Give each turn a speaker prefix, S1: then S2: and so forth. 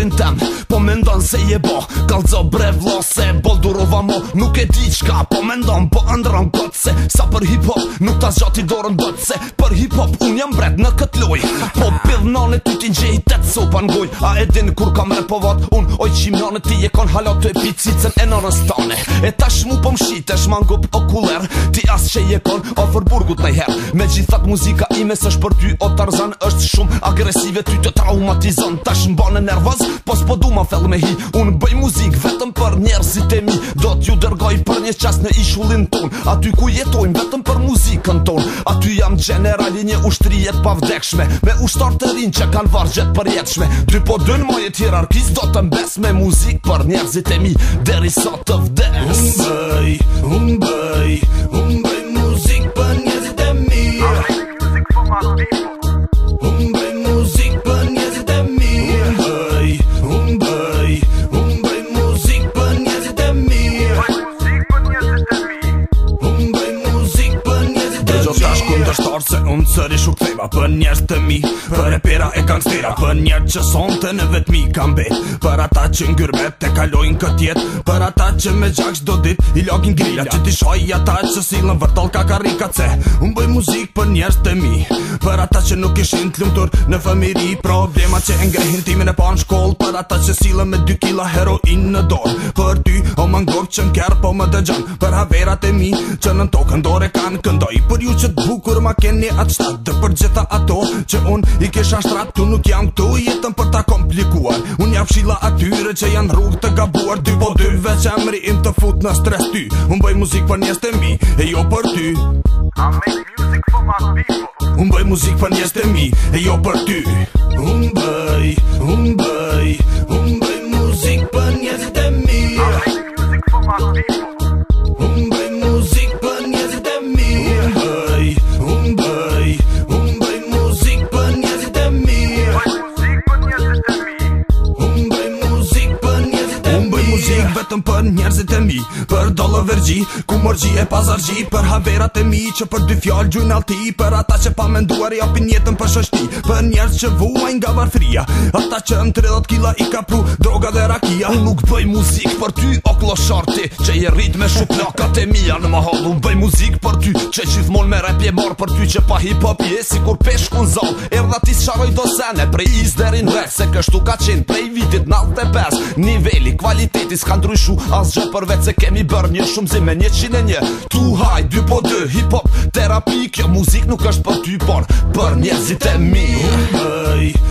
S1: zemrin tem Po mendon se je bo Kalzo bre vlo se Boldurova mo nuk e di qka Po mendon po ndron kotse Sa për hip hop nuk ta zhati dorën bëtse Për hip hop un jam bret në kët loj tu t'in gjej të të sopa n'goj A e din kur kam rrë po vat Un oj qim ti e kon halat të e Cën e në stane E tash mu po mshit e shman gup o Ti as që e kon o burgut në her Me gjithat muzika ime mes është për ty O tarzan është shumë agresive Ty të traumatizon Tash mba në nervaz Pos po du ma fel me hi Un bëj muzik vetëm për njerëzit e mi Do t'ju dërgoj për një qas në ishullin ton Aty ku jetojnë vetëm për muzikën ton Aty jam generali një ushtrijet pavdekshme Me ushtar të rinë që kanë vargjet për jetëshme Ty po dënë moje hierarkis do të mbes me muzik për njerëzit e mi Deri sa të vdes Unë bëj, unë bëj, unë bëj
S2: shtarë se unë sëri shu këtheba Për njerës të mi, për e pera e kanë stira Për njerë që sonë të në vetë mi kam bet Për ata që ngyrbet të kalojnë këtë jet Për ata që me gjaksh do dit i lokin grilla Që ti shoj ata që silën vërtol ka karika Se unë bëj muzik për njerës të mi Për ata që nuk ishin të lumëtur në fëmiri Problema që engrehin timin e pa në shkoll Për ata që silën me 2 kila heroin në dorë Për ty o më ngorë që më kjerë po më dëgjan Për haverat e mi që në tokë ndore kanë këndoj Për ju që të bukur ma keni atë shtatë Të për gjitha ato që unë i kisha shtratë Tu nuk jam këtu jetën për ta komplikuar Unë jam fshila atyre që janë rrugë të gabuar Dy po dy veç e im të fut në stres ty Unë bëj muzik për njës të mi e jo për ty I music for po my people Unë bëj muzik për njës të mi e jo për ty Unë bëj, unë bëj, vetëm për njerëzit e mi Për dollë vergji, ku morgji e pazargji Për haverat e mi, që për dy fjallë gjunë alti Për ata që pa menduar i apin jetën për shështi Për njerëz që vuajnë nga varfria Ata që në 30 kila i ka pru droga dhe rakia Unë nuk bëj
S1: muzik për ty o kloshorti Që i rrit me shuk lakat e mija në mahal Unë bëj muzik për ty që qithmon me rap je mor Për ty që pa hip hop je si kur pesh kun zon Erda ti s'sharoj dosene prej is vet Se kështu ka qenë prej vitit 95 Niveli, kvaliteti kanë kishu Asgjë përvec se kemi bërë një shumë me një qine një Tu haj, dy po dy, hip hop, terapi Kjo muzik nuk është për ty, por për njëzit e mi